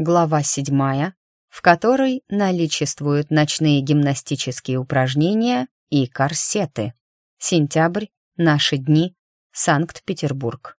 Глава седьмая, в которой наличествуют ночные гимнастические упражнения и корсеты. Сентябрь, наши дни, Санкт-Петербург.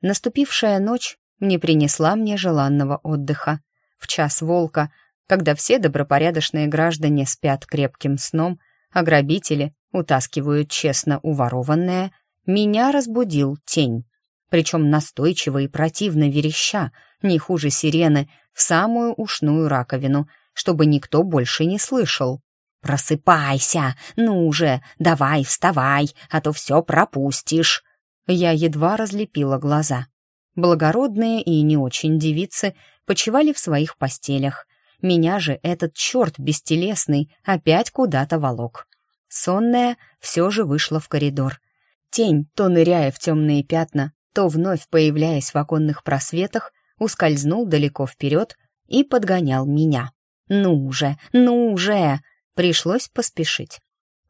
Наступившая ночь не принесла мне желанного отдыха. В час волка, когда все добропорядочные граждане спят крепким сном, а грабители утаскивают честно уворованное, меня разбудил тень, причем настойчиво и противно вереща — не хуже сирены, в самую ушную раковину, чтобы никто больше не слышал. «Просыпайся! Ну же! Давай, вставай, а то все пропустишь!» Я едва разлепила глаза. Благородные и не очень девицы почивали в своих постелях. Меня же этот черт бестелесный опять куда-то волок. Сонная все же вышла в коридор. Тень, то ныряя в темные пятна, то вновь появляясь в оконных просветах, ускользнул далеко вперед и подгонял меня. «Ну уже, ну уже! Пришлось поспешить.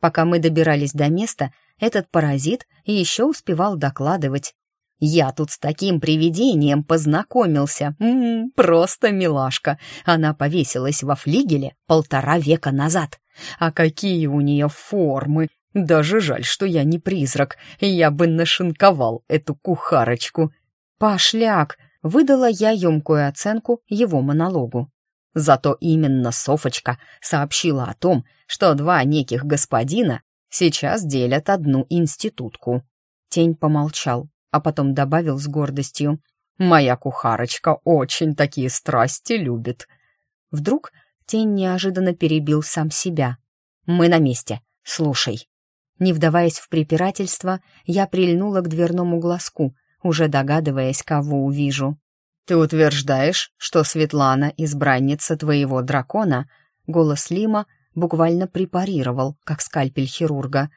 Пока мы добирались до места, этот паразит еще успевал докладывать. «Я тут с таким привидением познакомился. М -м, просто милашка. Она повесилась во флигеле полтора века назад. А какие у нее формы! Даже жаль, что я не призрак. Я бы нашинковал эту кухарочку». «Пошляк!» выдала я емкую оценку его монологу. Зато именно Софочка сообщила о том, что два неких господина сейчас делят одну институтку. Тень помолчал, а потом добавил с гордостью. «Моя кухарочка очень такие страсти любит». Вдруг тень неожиданно перебил сам себя. «Мы на месте. Слушай». Не вдаваясь в препирательство, я прильнула к дверному глазку, уже догадываясь, кого увижу. «Ты утверждаешь, что Светлана — избранница твоего дракона?» Голос Лима буквально препарировал, как скальпель хирурга.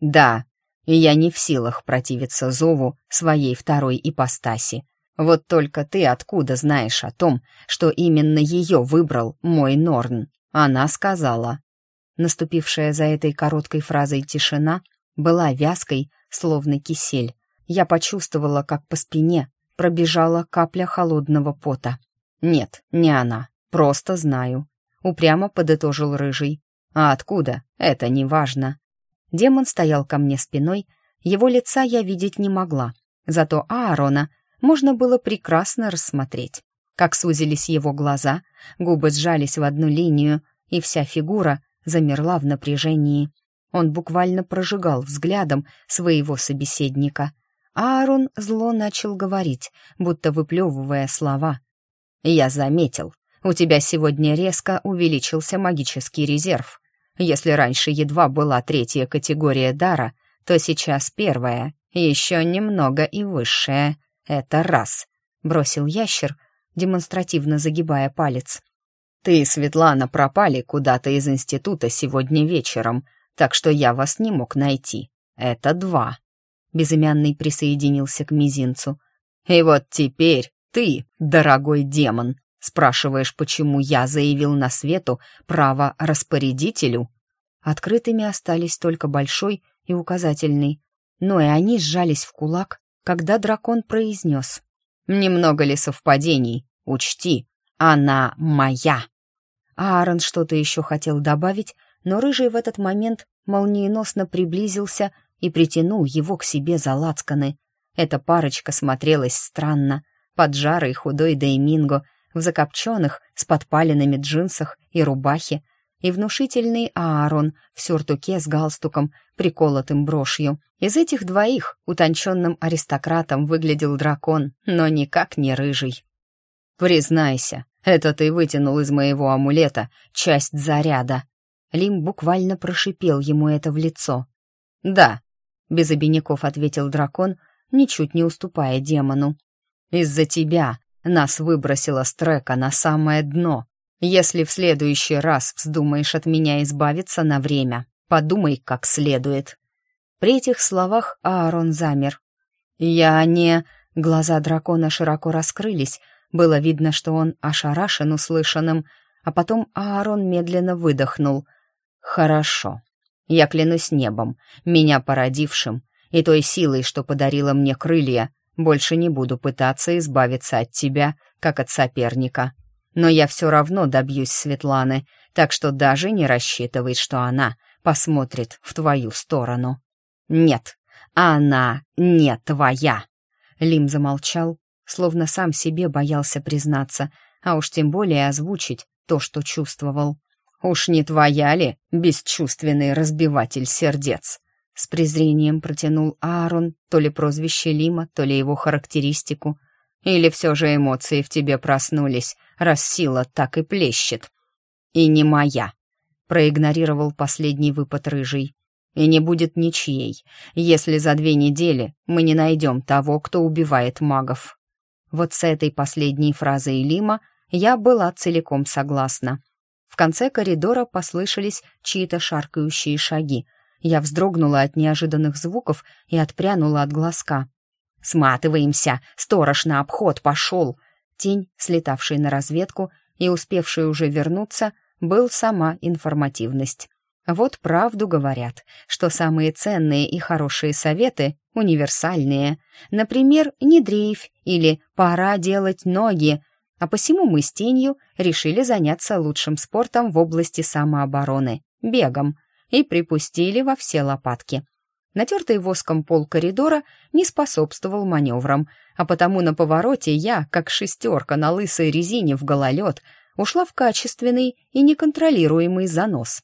«Да, и я не в силах противиться зову своей второй ипостаси. Вот только ты откуда знаешь о том, что именно ее выбрал мой Норн?» Она сказала. Наступившая за этой короткой фразой тишина была вязкой, словно кисель я почувствовала, как по спине пробежала капля холодного пота. «Нет, не она. Просто знаю», — упрямо подытожил Рыжий. «А откуда? Это не важно». Демон стоял ко мне спиной, его лица я видеть не могла, зато Аарона можно было прекрасно рассмотреть. Как сузились его глаза, губы сжались в одну линию, и вся фигура замерла в напряжении. Он буквально прожигал взглядом своего собеседника. Аарон зло начал говорить, будто выплевывая слова. «Я заметил, у тебя сегодня резко увеличился магический резерв. Если раньше едва была третья категория дара, то сейчас первая, еще немного и высшая. Это раз», — бросил ящер, демонстративно загибая палец. «Ты и Светлана пропали куда-то из института сегодня вечером, так что я вас не мог найти. Это два». Безымянный присоединился к мизинцу. «И вот теперь ты, дорогой демон, спрашиваешь, почему я заявил на свету право распорядителю?» Открытыми остались только большой и указательный, но и они сжались в кулак, когда дракон произнес. «Немного ли совпадений? Учти, она моя!» а Аарон что-то еще хотел добавить, но Рыжий в этот момент молниеносно приблизился и притянул его к себе за лацканы. Эта парочка смотрелась странно. Поджарый худой Дейминго в закопченных с подпаленными джинсах и рубахе, и внушительный Аарон в сюртуке с галстуком, приколотым брошью. Из этих двоих утонченным аристократом выглядел дракон, но никак не рыжий. «Признайся, это ты вытянул из моего амулета часть заряда». Лим буквально прошипел ему это в лицо. «Да, без обиняков ответил дракон, ничуть не уступая демону. «Из-за тебя нас выбросило с трека на самое дно. Если в следующий раз вздумаешь от меня избавиться на время, подумай как следует». При этих словах Аарон замер. «Я не...» Глаза дракона широко раскрылись, было видно, что он ошарашен услышанным, а потом Аарон медленно выдохнул. «Хорошо, я клянусь небом, меня породившим, и той силой, что подарила мне крылья, больше не буду пытаться избавиться от тебя, как от соперника. Но я все равно добьюсь Светланы, так что даже не рассчитывай, что она посмотрит в твою сторону. Нет, она не твоя. Лим замолчал, словно сам себе боялся признаться, а уж тем более озвучить то, что чувствовал. «Уж не твоя ли, бесчувственный разбиватель сердец?» С презрением протянул Аарон то ли прозвище Лима, то ли его характеристику. «Или все же эмоции в тебе проснулись, раз сила так и плещет?» «И не моя», — проигнорировал последний выпад рыжий. «И не будет ничьей, если за две недели мы не найдем того, кто убивает магов». Вот с этой последней фразой Лима я была целиком согласна. В конце коридора послышались чьи-то шаркающие шаги. Я вздрогнула от неожиданных звуков и отпрянула от глазка. «Сматываемся! Сторож на обход пошел!» Тень, слетавший на разведку и успевший уже вернуться, был сама информативность. Вот правду говорят, что самые ценные и хорошие советы универсальные. Например, не дрейфь или «пора делать ноги», а посему мы с тенью решили заняться лучшим спортом в области самообороны — бегом, и припустили во все лопатки. Натертый воском пол коридора не способствовал маневрам, а потому на повороте я, как шестерка на лысой резине в гололед, ушла в качественный и неконтролируемый занос.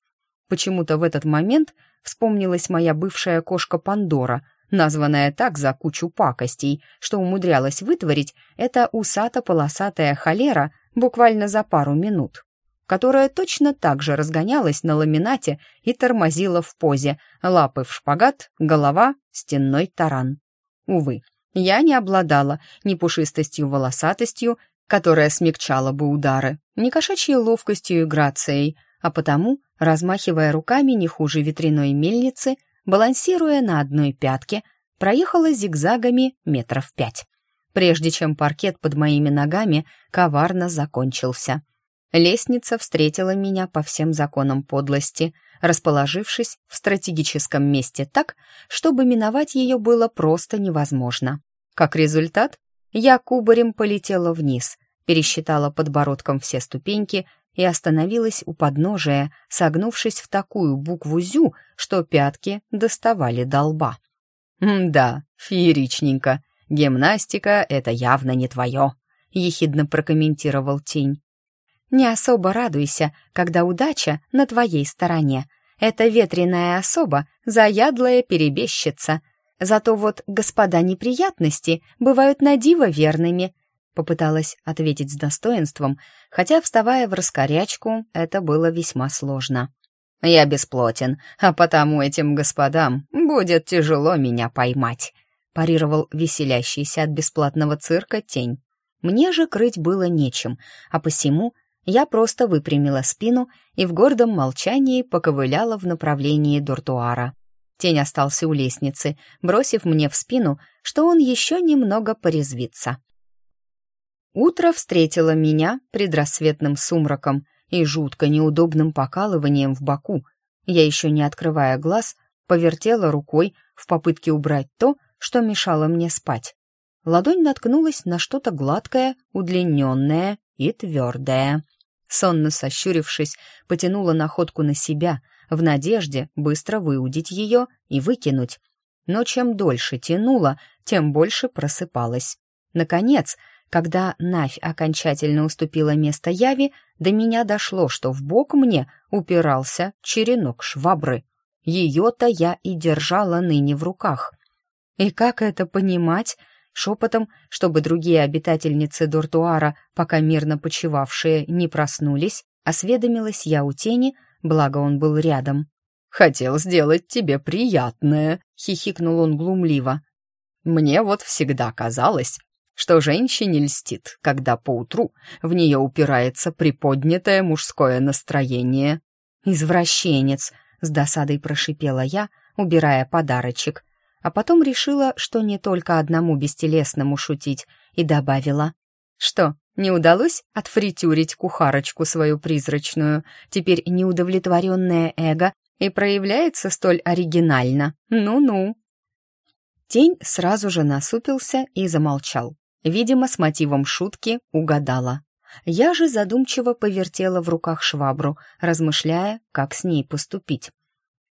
Почему-то в этот момент вспомнилась моя бывшая кошка Пандора — названная так за кучу пакостей, что умудрялась вытворить это усато-полосатая холера буквально за пару минут, которая точно так же разгонялась на ламинате и тормозила в позе, лапы в шпагат, голова, стенной таран. Увы, я не обладала ни пушистостью-волосатостью, которая смягчала бы удары, ни кошачьей ловкостью и грацией, а потому, размахивая руками не хуже ветряной мельницы, балансируя на одной пятке, проехала зигзагами метров пять, прежде чем паркет под моими ногами коварно закончился. Лестница встретила меня по всем законам подлости, расположившись в стратегическом месте так, чтобы миновать ее было просто невозможно. Как результат, я кубарем полетела вниз, пересчитала подбородком все ступеньки и остановилась у подножия, согнувшись в такую букву «зю», что пятки доставали до лба. «Да, фееричненько. Гимнастика — это явно не твое», — ехидно прокомментировал тень. «Не особо радуйся, когда удача на твоей стороне. Это ветреная особа — заядлая перебежчица. Зато вот господа неприятности бывают на диво верными. Попыталась ответить с достоинством, хотя, вставая в раскорячку, это было весьма сложно. «Я бесплотен, а потому этим господам будет тяжело меня поймать», парировал веселящийся от бесплатного цирка тень. Мне же крыть было нечем, а посему я просто выпрямила спину и в гордом молчании поковыляла в направлении дуртуара. Тень остался у лестницы, бросив мне в спину, что он еще немного порезвится. Утро встретило меня предрассветным сумраком и жутко неудобным покалыванием в боку. Я еще не открывая глаз, повертела рукой в попытке убрать то, что мешало мне спать. Ладонь наткнулась на что-то гладкое, удлиненное и твердое. Сонно сощурившись, потянула находку на себя, в надежде быстро выудить ее и выкинуть. Но чем дольше тянула, тем больше просыпалась. Наконец, когда Навь окончательно уступила место Яви, до меня дошло, что в бок мне упирался черенок швабры. Ее-то я и держала ныне в руках. И как это понимать? Шепотом, чтобы другие обитательницы Дортуара, пока мирно почивавшие, не проснулись, осведомилась я у тени, благо он был рядом. «Хотел сделать тебе приятное», — хихикнул он глумливо. «Мне вот всегда казалось, что женщине льстит, когда поутру в нее упирается приподнятое мужское настроение. «Извращенец!» — с досадой прошипела я, убирая подарочек. А потом решила, что не только одному бестелесному шутить, и добавила. «Что, не удалось отфритюрить кухарочку свою призрачную? Теперь неудовлетворенное эго и проявляется столь оригинально. Ну-ну!» Тень сразу же насупился и замолчал. Видимо, с мотивом шутки угадала. Я же задумчиво повертела в руках швабру, размышляя, как с ней поступить.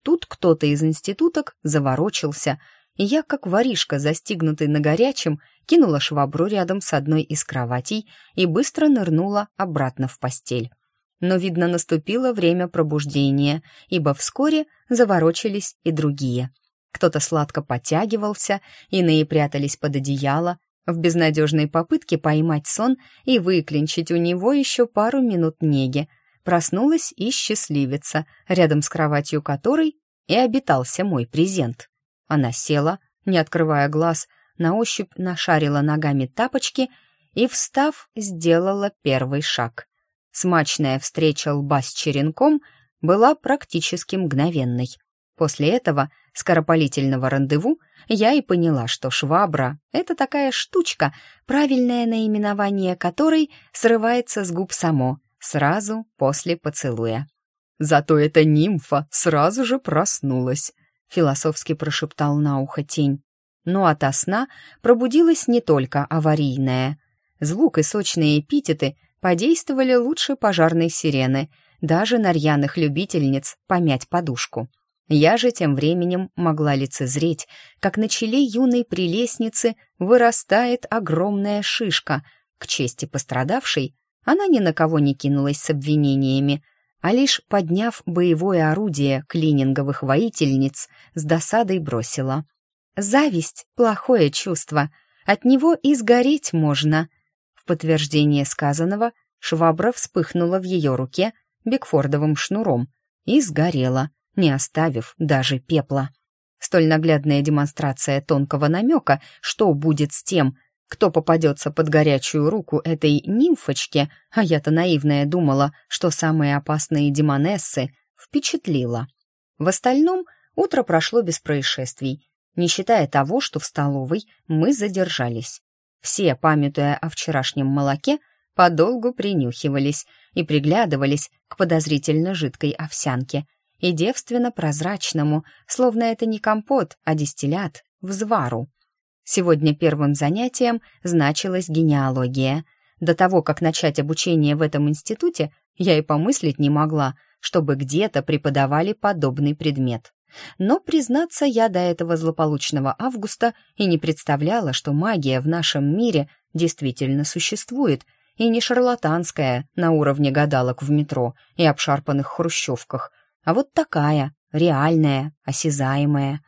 Тут кто-то из институток заворочился, и я, как воришка, застигнутый на горячем, кинула швабру рядом с одной из кроватей и быстро нырнула обратно в постель. Но, видно, наступило время пробуждения, ибо вскоре заворочились и другие. Кто-то сладко потягивался, иные прятались под одеяло, в безнадежной попытке поймать сон и выклинчить у него еще пару минут неги. Проснулась и счастливица, рядом с кроватью которой и обитался мой презент. Она села, не открывая глаз, на ощупь нашарила ногами тапочки и, встав, сделала первый шаг. Смачная встреча лба с черенком была практически мгновенной. После этого скоропалительного рандеву, я и поняла, что швабра — это такая штучка, правильное наименование которой срывается с губ само, сразу после поцелуя. «Зато эта нимфа сразу же проснулась», — философски прошептал на ухо тень. «Ну а Но ото сна пробудилась не только аварийная. Звук и сочные эпитеты подействовали лучше пожарной сирены, даже на рьяных любительниц помять подушку. Я же тем временем могла лицезреть, как на челе юной прелестницы вырастает огромная шишка. К чести пострадавшей она ни на кого не кинулась с обвинениями, а лишь подняв боевое орудие клининговых воительниц, с досадой бросила. «Зависть — плохое чувство, от него и сгореть можно». В подтверждение сказанного швабра вспыхнула в ее руке бекфордовым шнуром и сгорела — не оставив даже пепла. Столь наглядная демонстрация тонкого намека, что будет с тем, кто попадется под горячую руку этой нимфочки, а я-то наивная думала, что самые опасные демонессы, впечатлила. В остальном утро прошло без происшествий, не считая того, что в столовой мы задержались. Все, памятуя о вчерашнем молоке, подолгу принюхивались и приглядывались к подозрительно жидкой овсянке — и девственно-прозрачному, словно это не компот, а дистиллят, взвару. Сегодня первым занятием значилась генеалогия. До того, как начать обучение в этом институте, я и помыслить не могла, чтобы где-то преподавали подобный предмет. Но, признаться, я до этого злополучного августа и не представляла, что магия в нашем мире действительно существует, и не шарлатанская на уровне гадалок в метро и обшарпанных хрущевках, а вот такая, реальная, осязаемая.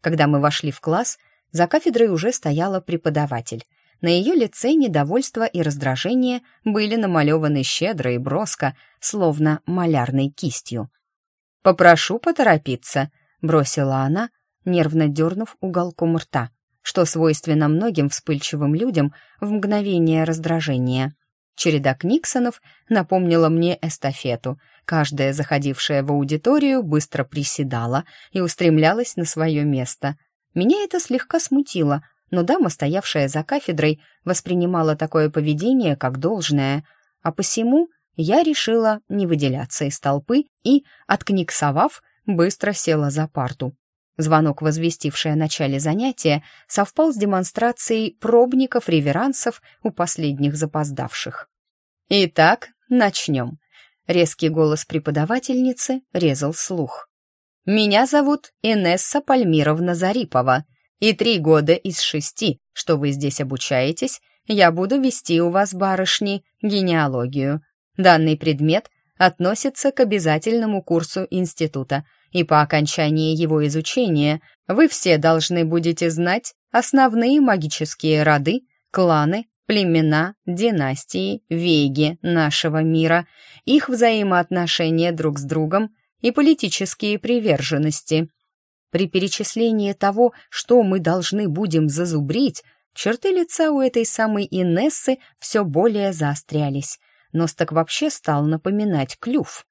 Когда мы вошли в класс, за кафедрой уже стояла преподаватель. На ее лице недовольство и раздражение были намалеваны щедро и броско, словно малярной кистью. «Попрошу поторопиться», — бросила она, нервно дернув уголком рта, что свойственно многим вспыльчивым людям в мгновение раздражения. Череда Книксонов напомнила мне эстафету — Каждая, заходившая в аудиторию, быстро приседала и устремлялась на свое место. Меня это слегка смутило, но дама, стоявшая за кафедрой, воспринимала такое поведение как должное, а посему я решила не выделяться из толпы и, откниксовав, быстро села за парту. Звонок, возвестивший о начале занятия, совпал с демонстрацией пробников реверансов у последних запоздавших. «Итак, начнем», Резкий голос преподавательницы резал слух. «Меня зовут Инесса Пальмировна Зарипова, и три года из шести, что вы здесь обучаетесь, я буду вести у вас, барышни, генеалогию. Данный предмет относится к обязательному курсу института, и по окончании его изучения вы все должны будете знать основные магические роды, кланы племена, династии, веги нашего мира, их взаимоотношения друг с другом и политические приверженности. При перечислении того, что мы должны будем зазубрить, черты лица у этой самой Инессы все более заострялись. Нос так вообще стал напоминать клюв.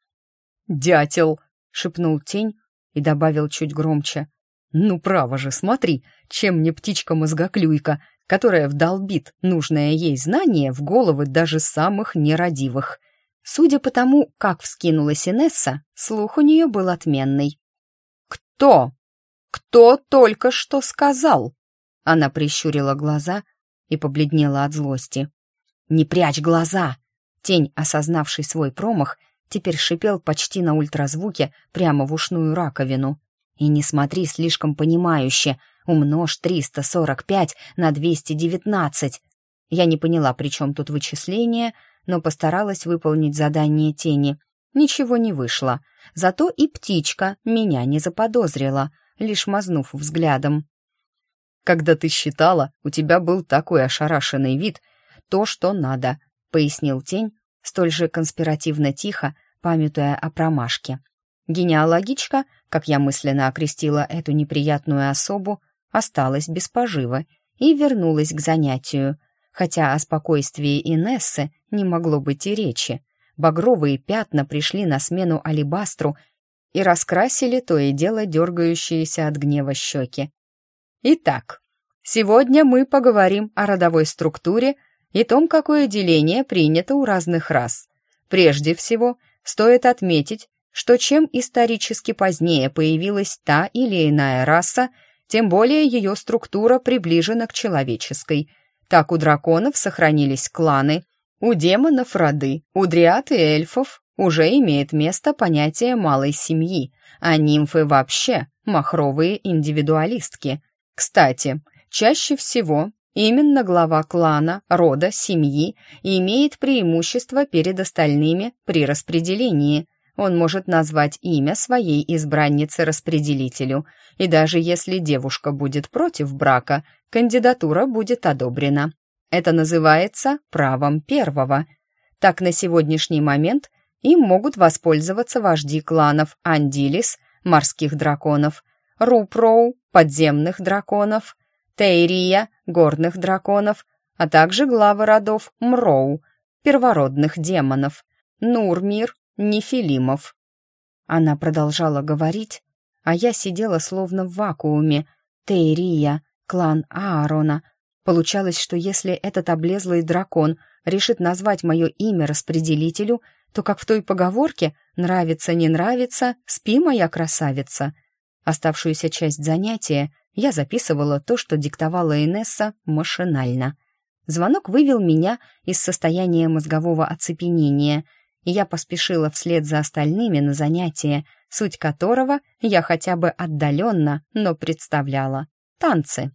«Дятел!» — шепнул тень и добавил чуть громче. «Ну, право же, смотри, чем мне птичка-мозгоклюйка, которая вдолбит нужное ей знание в головы даже самых нерадивых. Судя по тому, как вскинулась Инесса, слух у нее был отменный. «Кто? Кто только что сказал?» Она прищурила глаза и побледнела от злости. «Не прячь глаза!» Тень, осознавший свой промах, теперь шипел почти на ультразвуке прямо в ушную раковину. И не смотри слишком понимающе. Умножь 345 на 219. Я не поняла, при чем тут вычисление, но постаралась выполнить задание тени. Ничего не вышло. Зато и птичка меня не заподозрила, лишь мазнув взглядом. «Когда ты считала, у тебя был такой ошарашенный вид. То, что надо», — пояснил тень, столь же конспиративно тихо, памятуя о промашке. Генеалогичка, как я мысленно окрестила эту неприятную особу, осталась без пожива и вернулась к занятию, хотя о спокойствии Инессы не могло быть и речи. Багровые пятна пришли на смену алебастру и раскрасили то и дело дергающиеся от гнева щеки. Итак, сегодня мы поговорим о родовой структуре и том, какое деление принято у разных рас. Прежде всего, стоит отметить, что чем исторически позднее появилась та или иная раса, тем более ее структура приближена к человеческой. Так у драконов сохранились кланы, у демонов роды, у дриад и эльфов уже имеет место понятие малой семьи, а нимфы вообще махровые индивидуалистки. Кстати, чаще всего Именно глава клана, рода, семьи имеет преимущество перед остальными при распределении. Он может назвать имя своей избранницы распределителю, и даже если девушка будет против брака, кандидатура будет одобрена. Это называется правом первого. Так на сегодняшний момент им могут воспользоваться вожди кланов Андилис, морских драконов, Рупроу, подземных драконов, Тейрия, горных драконов, а также главы родов Мроу, первородных демонов, Нурмир, Нефилимов». Она продолжала говорить, а я сидела словно в вакууме. Тейрия, клан Аарона. Получалось, что если этот облезлый дракон решит назвать мое имя распределителю, то, как в той поговорке «нравится, не нравится, спи, моя красавица». Оставшуюся часть занятия я записывала то, что диктовала Инесса, машинально. Звонок вывел меня из состояния мозгового оцепенения — я поспешила вслед за остальными на занятие, суть которого я хотя бы отдаленно, но представляла. Танцы.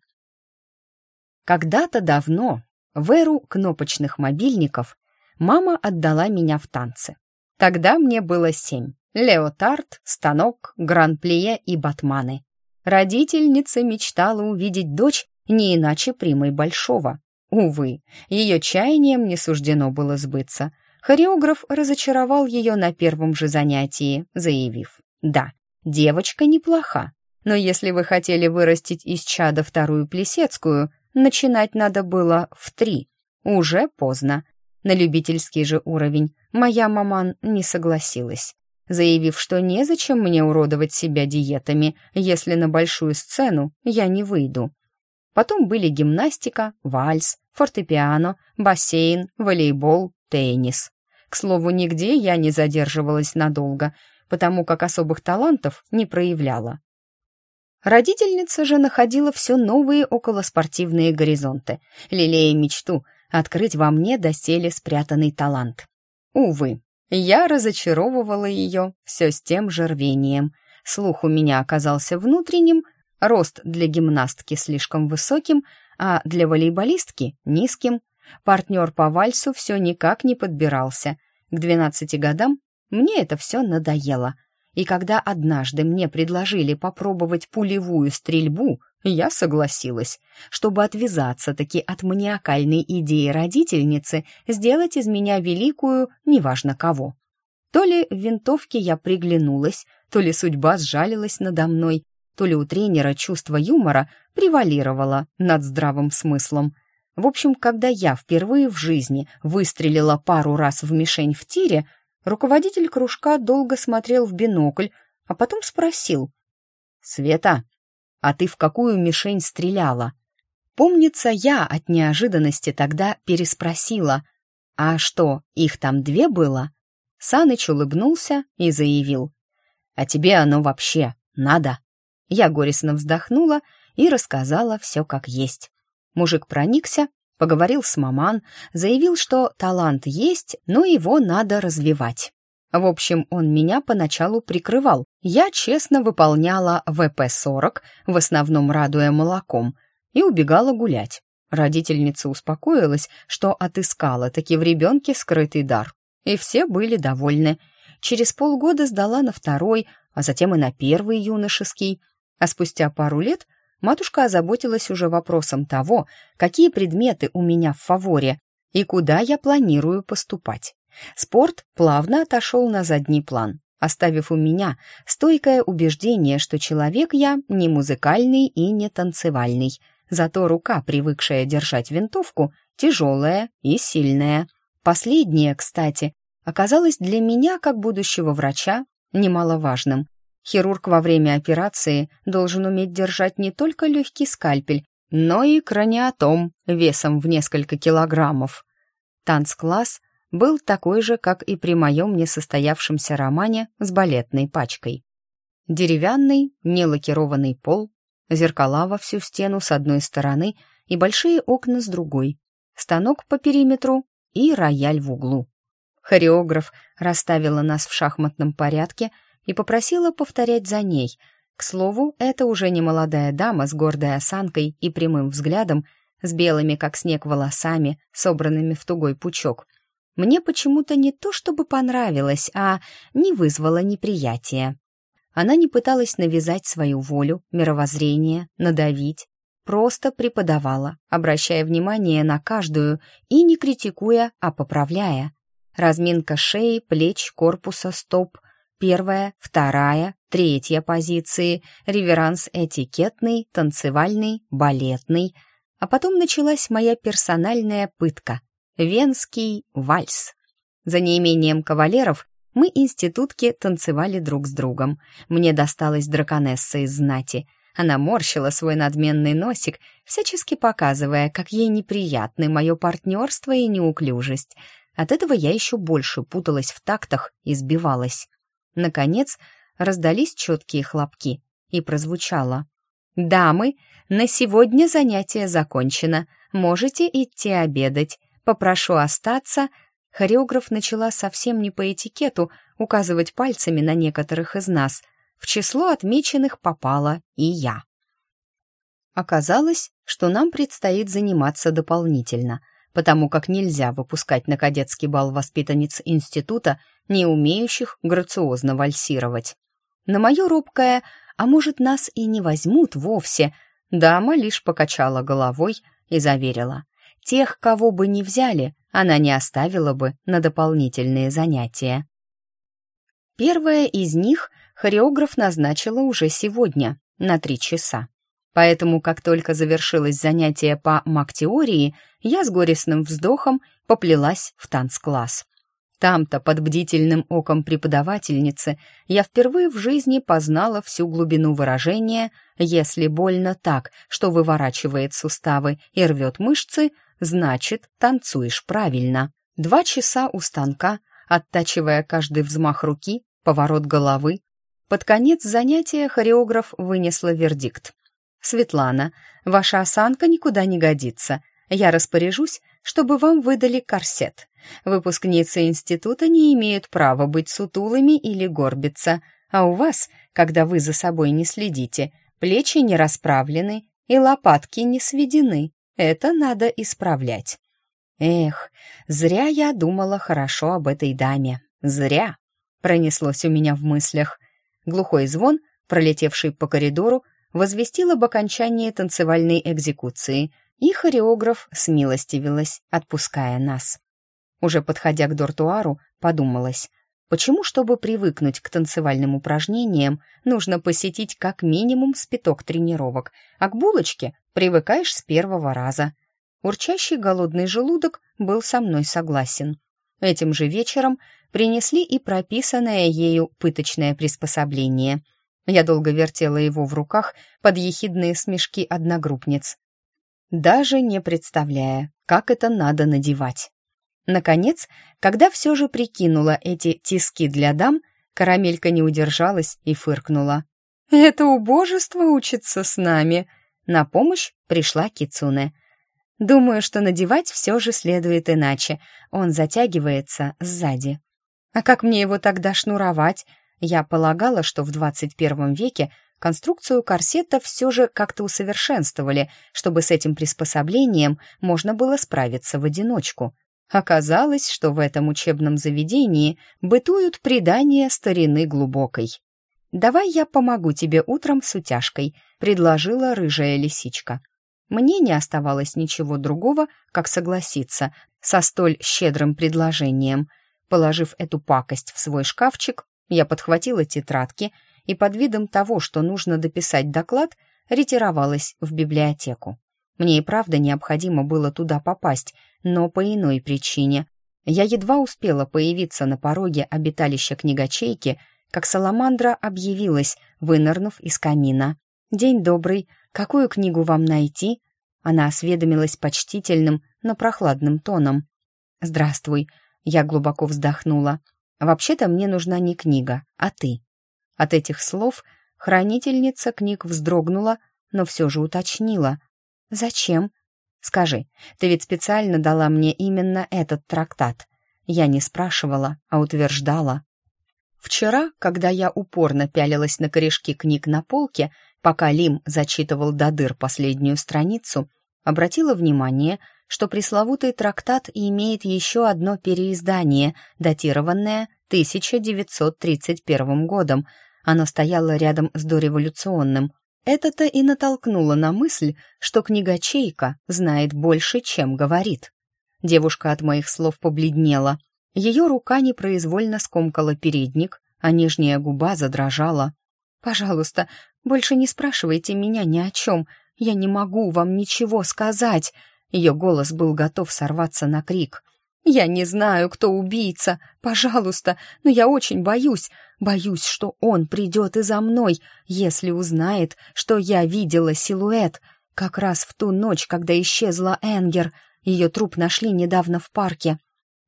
Когда-то давно, в эру кнопочных мобильников, мама отдала меня в танцы. Тогда мне было семь. Леотард, станок, гран-плие и батманы. Родительница мечтала увидеть дочь не иначе примой большого. Увы, ее чаянием не суждено было сбыться — Хореограф разочаровал ее на первом же занятии, заявив, «Да, девочка неплоха, но если вы хотели вырастить из чада вторую плесецкую, начинать надо было в три. Уже поздно. На любительский же уровень моя маман не согласилась, заявив, что незачем мне уродовать себя диетами, если на большую сцену я не выйду. Потом были гимнастика, вальс, фортепиано, бассейн, волейбол, теннис. К слову, нигде я не задерживалась надолго, потому как особых талантов не проявляла. Родительница же находила все новые околоспортивные горизонты, лелея мечту открыть во мне доселе спрятанный талант. Увы, я разочаровывала ее все с тем же рвением. Слух у меня оказался внутренним, рост для гимнастки слишком высоким, а для волейболистки — низким — Партнер по вальсу все никак не подбирался. К 12 годам мне это все надоело. И когда однажды мне предложили попробовать пулевую стрельбу, я согласилась, чтобы отвязаться таки от маниакальной идеи родительницы сделать из меня великую, неважно кого. То ли в винтовке я приглянулась, то ли судьба сжалилась надо мной, то ли у тренера чувство юмора превалировало над здравым смыслом — в общем, когда я впервые в жизни выстрелила пару раз в мишень в тире, руководитель кружка долго смотрел в бинокль, а потом спросил. «Света, а ты в какую мишень стреляла?» Помнится, я от неожиданности тогда переспросила. «А что, их там две было?» Саныч улыбнулся и заявил. «А тебе оно вообще надо?» Я горестно вздохнула и рассказала все как есть. Мужик проникся, поговорил с маман, заявил, что талант есть, но его надо развивать. В общем, он меня поначалу прикрывал. Я честно выполняла ВП-40, в основном радуя молоком, и убегала гулять. Родительница успокоилась, что отыскала таки в ребенке скрытый дар. И все были довольны. Через полгода сдала на второй, а затем и на первый юношеский. А спустя пару лет матушка озаботилась уже вопросом того, какие предметы у меня в фаворе и куда я планирую поступать. Спорт плавно отошел на задний план, оставив у меня стойкое убеждение, что человек я не музыкальный и не танцевальный, зато рука, привыкшая держать винтовку, тяжелая и сильная. Последнее, кстати, оказалось для меня, как будущего врача, немаловажным. Хирург во время операции должен уметь держать не только легкий скальпель, но и краниотом весом в несколько килограммов. Танц-класс был такой же, как и при моем несостоявшемся романе с балетной пачкой. Деревянный, нелакированный пол, зеркала во всю стену с одной стороны и большие окна с другой, станок по периметру и рояль в углу. Хореограф расставила нас в шахматном порядке — и попросила повторять за ней. К слову, это уже не молодая дама с гордой осанкой и прямым взглядом, с белыми, как снег, волосами, собранными в тугой пучок. Мне почему-то не то чтобы понравилось, а не вызвало неприятия. Она не пыталась навязать свою волю, мировоззрение, надавить, просто преподавала, обращая внимание на каждую и не критикуя, а поправляя. Разминка шеи, плеч, корпуса, стоп, Первая, вторая, третья позиции, реверанс этикетный, танцевальный, балетный. А потом началась моя персональная пытка — венский вальс. За неимением кавалеров мы, институтки, танцевали друг с другом. Мне досталась драконесса из знати. Она морщила свой надменный носик, всячески показывая, как ей неприятны мое партнерство и неуклюжесть. От этого я еще больше путалась в тактах и сбивалась. Наконец раздались четкие хлопки, и прозвучало. «Дамы, на сегодня занятие закончено. Можете идти обедать. Попрошу остаться...» Хореограф начала совсем не по этикету указывать пальцами на некоторых из нас. В число отмеченных попала и я. Оказалось, что нам предстоит заниматься дополнительно — потому как нельзя выпускать на кадетский бал воспитанниц института, не умеющих грациозно вальсировать. На мое робкое, а может, нас и не возьмут вовсе, дама лишь покачала головой и заверила. Тех, кого бы не взяли, она не оставила бы на дополнительные занятия. Первое из них хореограф назначила уже сегодня, на три часа. Поэтому, как только завершилось занятие по маг-теории, я с горестным вздохом поплелась в танцкласс. Там-то, под бдительным оком преподавательницы, я впервые в жизни познала всю глубину выражения «если больно так, что выворачивает суставы и рвет мышцы, значит, танцуешь правильно». Два часа у станка, оттачивая каждый взмах руки, поворот головы. Под конец занятия хореограф вынесла вердикт. «Светлана, ваша осанка никуда не годится. Я распоряжусь, чтобы вам выдали корсет. Выпускницы института не имеют права быть сутулыми или горбиться, а у вас, когда вы за собой не следите, плечи не расправлены и лопатки не сведены. Это надо исправлять». «Эх, зря я думала хорошо об этой даме. Зря!» — пронеслось у меня в мыслях. Глухой звон, пролетевший по коридору, возвестил об окончании танцевальной экзекуции, и хореограф смилостивилась, отпуская нас. Уже подходя к дортуару, подумалось, почему, чтобы привыкнуть к танцевальным упражнениям, нужно посетить как минимум спиток тренировок, а к булочке привыкаешь с первого раза. Урчащий голодный желудок был со мной согласен. Этим же вечером принесли и прописанное ею пыточное приспособление — я долго вертела его в руках под ехидные смешки одногруппниц, даже не представляя, как это надо надевать. Наконец, когда все же прикинула эти тиски для дам, карамелька не удержалась и фыркнула. «Это убожество учится с нами!» На помощь пришла Кицуне. «Думаю, что надевать все же следует иначе. Он затягивается сзади». «А как мне его тогда шнуровать?» Я полагала, что в 21 веке конструкцию корсета все же как-то усовершенствовали, чтобы с этим приспособлением можно было справиться в одиночку. Оказалось, что в этом учебном заведении бытуют предания старины глубокой. «Давай я помогу тебе утром с утяжкой», — предложила рыжая лисичка. Мне не оставалось ничего другого, как согласиться со столь щедрым предложением. Положив эту пакость в свой шкафчик, я подхватила тетрадки и под видом того, что нужно дописать доклад, ретировалась в библиотеку. Мне и правда необходимо было туда попасть, но по иной причине. Я едва успела появиться на пороге обиталища книгочейки, как Саламандра объявилась, вынырнув из камина. «День добрый. Какую книгу вам найти?» Она осведомилась почтительным, но прохладным тоном. «Здравствуй». Я глубоко вздохнула. Вообще-то мне нужна не книга, а ты». От этих слов хранительница книг вздрогнула, но все же уточнила. «Зачем?» «Скажи, ты ведь специально дала мне именно этот трактат. Я не спрашивала, а утверждала». Вчера, когда я упорно пялилась на корешки книг на полке, пока Лим зачитывал до дыр последнюю страницу, обратила внимание — что пресловутый трактат имеет еще одно переиздание, датированное 1931 годом. Оно стояло рядом с дореволюционным. Это-то и натолкнуло на мысль, что книгачейка знает больше, чем говорит. Девушка от моих слов побледнела. Ее рука непроизвольно скомкала передник, а нижняя губа задрожала. «Пожалуйста, больше не спрашивайте меня ни о чем. Я не могу вам ничего сказать», ее голос был готов сорваться на крик. «Я не знаю, кто убийца. Пожалуйста, но я очень боюсь. Боюсь, что он придет и за мной, если узнает, что я видела силуэт. Как раз в ту ночь, когда исчезла Энгер. Ее труп нашли недавно в парке».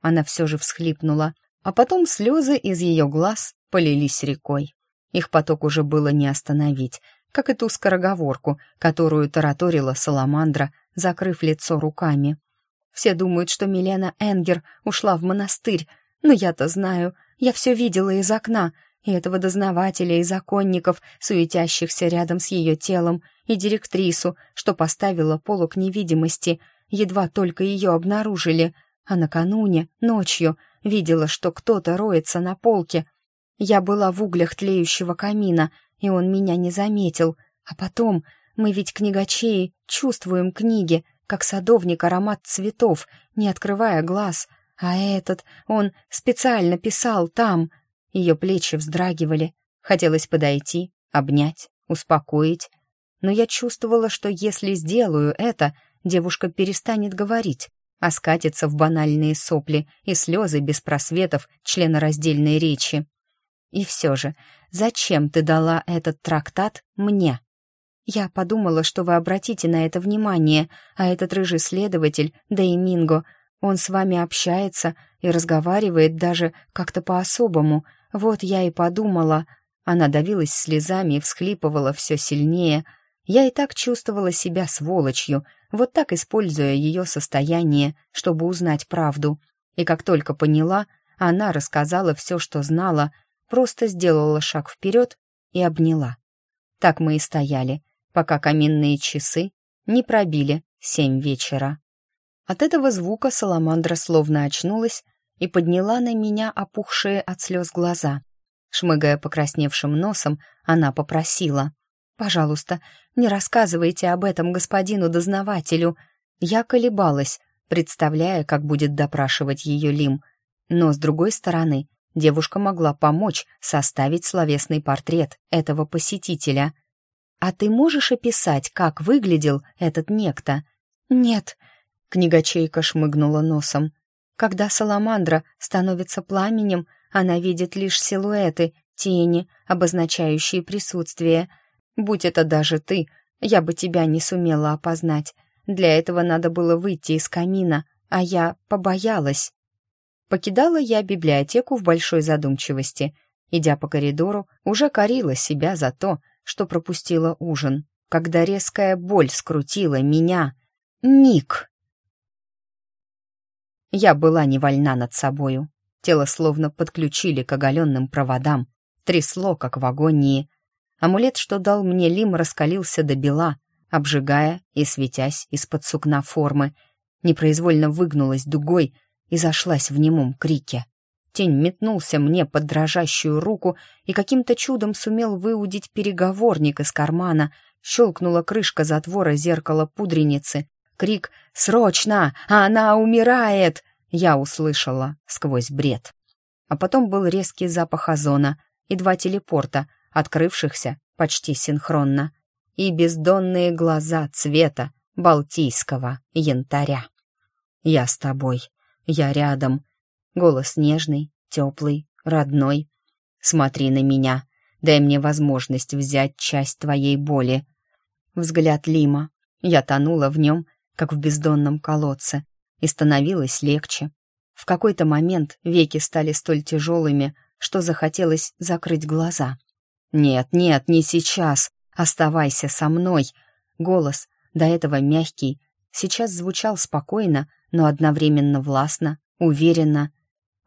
Она все же всхлипнула, а потом слезы из ее глаз полились рекой. Их поток уже было не остановить, как и ту скороговорку, которую тараторила Саламандра, закрыв лицо руками. «Все думают, что Милена Энгер ушла в монастырь, но я-то знаю, я все видела из окна, и этого дознавателя и законников, суетящихся рядом с ее телом, и директрису, что поставила полок невидимости, едва только ее обнаружили, а накануне, ночью, видела, что кто-то роется на полке. Я была в углях тлеющего камина, и он меня не заметил, а потом мы ведь книгачеи чувствуем книги, как садовник аромат цветов, не открывая глаз, а этот, он специально писал там. Ее плечи вздрагивали. Хотелось подойти, обнять, успокоить. Но я чувствовала, что если сделаю это, девушка перестанет говорить, а скатится в банальные сопли и слезы без просветов членораздельной речи. И все же, зачем ты дала этот трактат мне? Я подумала, что вы обратите на это внимание, а этот рыжий следователь, да и Минго, он с вами общается и разговаривает даже как-то по-особому. Вот я и подумала. Она давилась слезами и всхлипывала все сильнее. Я и так чувствовала себя сволочью, вот так используя ее состояние, чтобы узнать правду. И как только поняла, она рассказала все, что знала, просто сделала шаг вперед и обняла. Так мы и стояли, пока каминные часы не пробили семь вечера. От этого звука Саламандра словно очнулась и подняла на меня опухшие от слез глаза. Шмыгая покрасневшим носом, она попросила. «Пожалуйста, не рассказывайте об этом господину-дознавателю». Я колебалась, представляя, как будет допрашивать ее Лим. Но, с другой стороны, девушка могла помочь составить словесный портрет этого посетителя — «А ты можешь описать, как выглядел этот некто?» «Нет», — книгачейка шмыгнула носом. «Когда саламандра становится пламенем, она видит лишь силуэты, тени, обозначающие присутствие. Будь это даже ты, я бы тебя не сумела опознать. Для этого надо было выйти из камина, а я побоялась». Покидала я библиотеку в большой задумчивости. Идя по коридору, уже корила себя за то, что пропустила ужин, когда резкая боль скрутила меня. Ник! Я была невольна над собою. Тело словно подключили к оголенным проводам. Трясло, как в агонии. Амулет, что дал мне Лим, раскалился до бела, обжигая и светясь из-под сукна формы. Непроизвольно выгнулась дугой и зашлась в немом крике. Тень метнулся мне под дрожащую руку и каким-то чудом сумел выудить переговорник из кармана. Щелкнула крышка затвора зеркала пудреницы. Крик «Срочно! Она умирает!» я услышала сквозь бред. А потом был резкий запах озона и два телепорта, открывшихся почти синхронно, и бездонные глаза цвета балтийского янтаря. «Я с тобой, я рядом», Голос нежный, теплый, родной. «Смотри на меня. Дай мне возможность взять часть твоей боли». Взгляд Лима. Я тонула в нем, как в бездонном колодце, и становилось легче. В какой-то момент веки стали столь тяжелыми, что захотелось закрыть глаза. «Нет, нет, не сейчас. Оставайся со мной». Голос, до этого мягкий, сейчас звучал спокойно, но одновременно властно, уверенно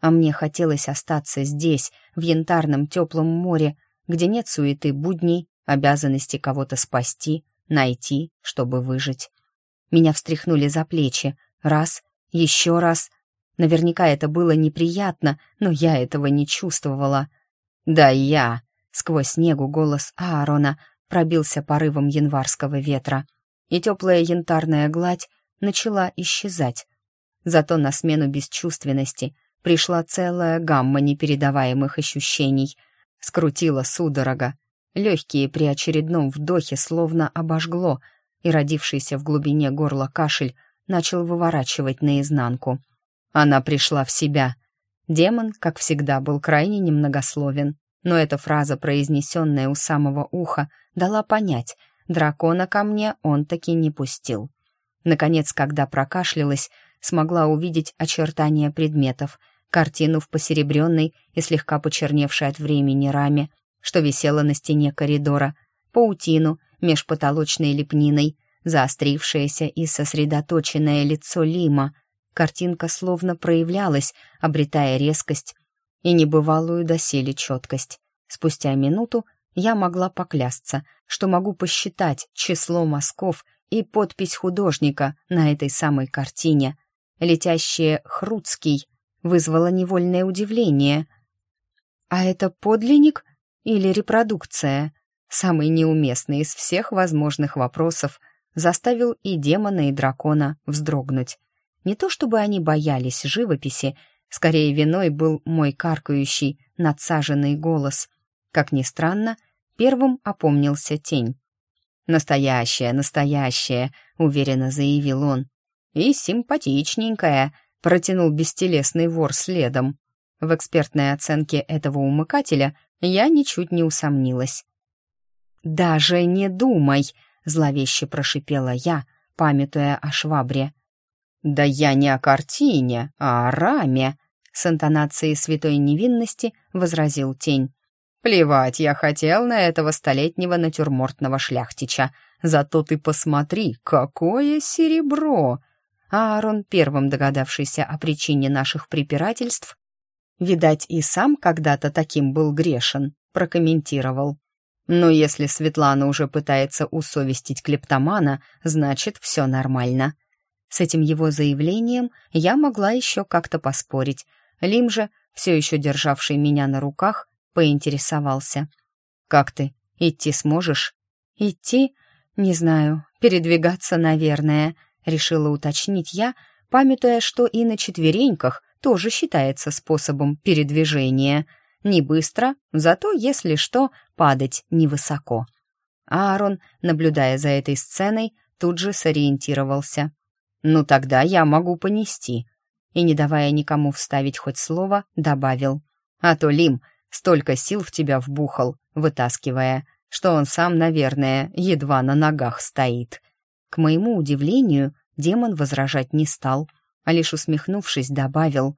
а мне хотелось остаться здесь, в янтарном теплом море, где нет суеты будней, обязанности кого-то спасти, найти, чтобы выжить. Меня встряхнули за плечи. Раз, еще раз. Наверняка это было неприятно, но я этого не чувствовала. «Да я!» — сквозь снегу голос Аарона пробился порывом январского ветра, и теплая янтарная гладь начала исчезать. Зато на смену бесчувственности пришла целая гамма непередаваемых ощущений. Скрутила судорога. Легкие при очередном вдохе словно обожгло, и родившийся в глубине горла кашель начал выворачивать наизнанку. Она пришла в себя. Демон, как всегда, был крайне немногословен, но эта фраза, произнесенная у самого уха, дала понять, дракона ко мне он таки не пустил. Наконец, когда прокашлялась, смогла увидеть очертания предметов — картину в посеребренной и слегка почерневшей от времени раме, что висела на стене коридора, паутину меж потолочной лепниной, заострившееся и сосредоточенное лицо Лима. Картинка словно проявлялась, обретая резкость и небывалую доселе четкость. Спустя минуту я могла поклясться, что могу посчитать число мазков и подпись художника на этой самой картине. Летящие «Хруцкий» вызвало невольное удивление. А это подлинник или репродукция? Самый неуместный из всех возможных вопросов заставил и демона, и дракона вздрогнуть. Не то чтобы они боялись живописи, скорее виной был мой каркающий, надсаженный голос. Как ни странно, первым опомнился тень. «Настоящая, настоящая», — уверенно заявил он. «И симпатичненькая», протянул бестелесный вор следом. В экспертной оценке этого умыкателя я ничуть не усомнилась. «Даже не думай!» — зловеще прошипела я, памятуя о швабре. «Да я не о картине, а о раме!» — с интонацией святой невинности возразил тень. «Плевать я хотел на этого столетнего натюрмортного шляхтича. Зато ты посмотри, какое серебро!» А Аарон, первым догадавшийся о причине наших препирательств, видать, и сам когда-то таким был грешен, прокомментировал. Но если Светлана уже пытается усовестить клептомана, значит, все нормально. С этим его заявлением я могла еще как-то поспорить. Лим же, все еще державший меня на руках, поинтересовался. «Как ты? Идти сможешь?» «Идти? Не знаю. Передвигаться, наверное», решила уточнить я, памятуя, что и на четвереньках тоже считается способом передвижения. Не быстро, зато, если что, падать невысоко. Аарон, наблюдая за этой сценой, тут же сориентировался. «Ну тогда я могу понести», и, не давая никому вставить хоть слово, добавил. «А то Лим столько сил в тебя вбухал, вытаскивая, что он сам, наверное, едва на ногах стоит». К моему удивлению, демон возражать не стал, а лишь усмехнувшись добавил,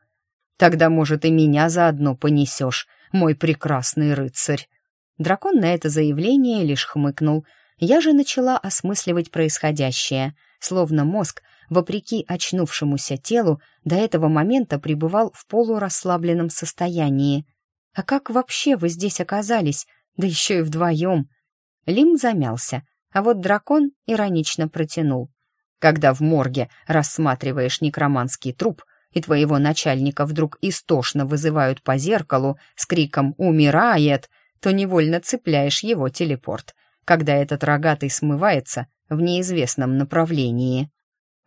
«Тогда, может, и меня заодно понесешь, мой прекрасный рыцарь». Дракон на это заявление лишь хмыкнул. Я же начала осмысливать происходящее, словно мозг, вопреки очнувшемуся телу, до этого момента пребывал в полурасслабленном состоянии. «А как вообще вы здесь оказались? Да еще и вдвоем!» Лим замялся, а вот дракон иронично протянул. Когда в морге рассматриваешь некроманский труп, и твоего начальника вдруг истошно вызывают по зеркалу с криком «Умирает!», то невольно цепляешь его телепорт, когда этот рогатый смывается в неизвестном направлении.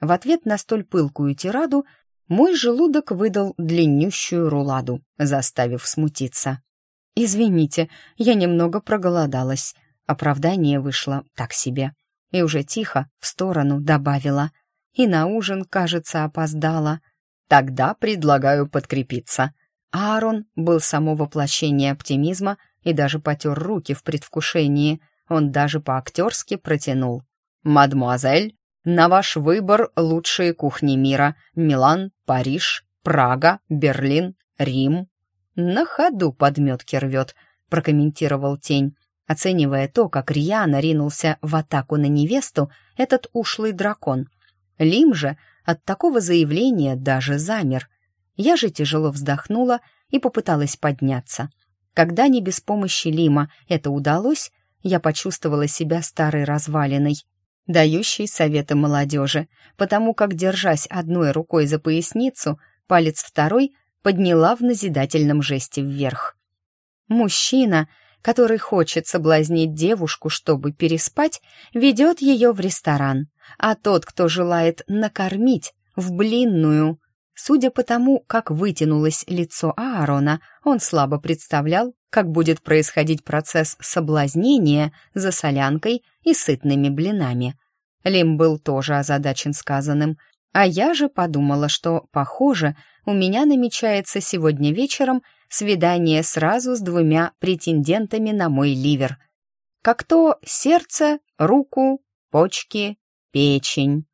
В ответ на столь пылкую тираду мой желудок выдал длиннющую руладу, заставив смутиться. «Извините, я немного проголодалась», Оправдание вышло так себе. И уже тихо, в сторону добавила. И на ужин, кажется, опоздала. Тогда предлагаю подкрепиться. Аарон был само воплощение оптимизма и даже потер руки в предвкушении. Он даже по-актерски протянул. «Мадмуазель, на ваш выбор лучшие кухни мира. Милан, Париж, Прага, Берлин, Рим». «На ходу подметки рвет», — прокомментировал тень оценивая то, как рьяно ринулся в атаку на невесту этот ушлый дракон. Лим же от такого заявления даже замер. Я же тяжело вздохнула и попыталась подняться. Когда не без помощи Лима это удалось, я почувствовала себя старой развалиной, дающей советы молодежи, потому как, держась одной рукой за поясницу, палец второй подняла в назидательном жесте вверх. Мужчина — который хочет соблазнить девушку, чтобы переспать, ведет ее в ресторан, а тот, кто желает накормить, в блинную. Судя по тому, как вытянулось лицо Аарона, он слабо представлял, как будет происходить процесс соблазнения за солянкой и сытными блинами. Лим был тоже озадачен сказанным, а я же подумала, что, похоже, у меня намечается сегодня вечером свидание сразу с двумя претендентами на мой ливер. Как то сердце, руку, почки, печень.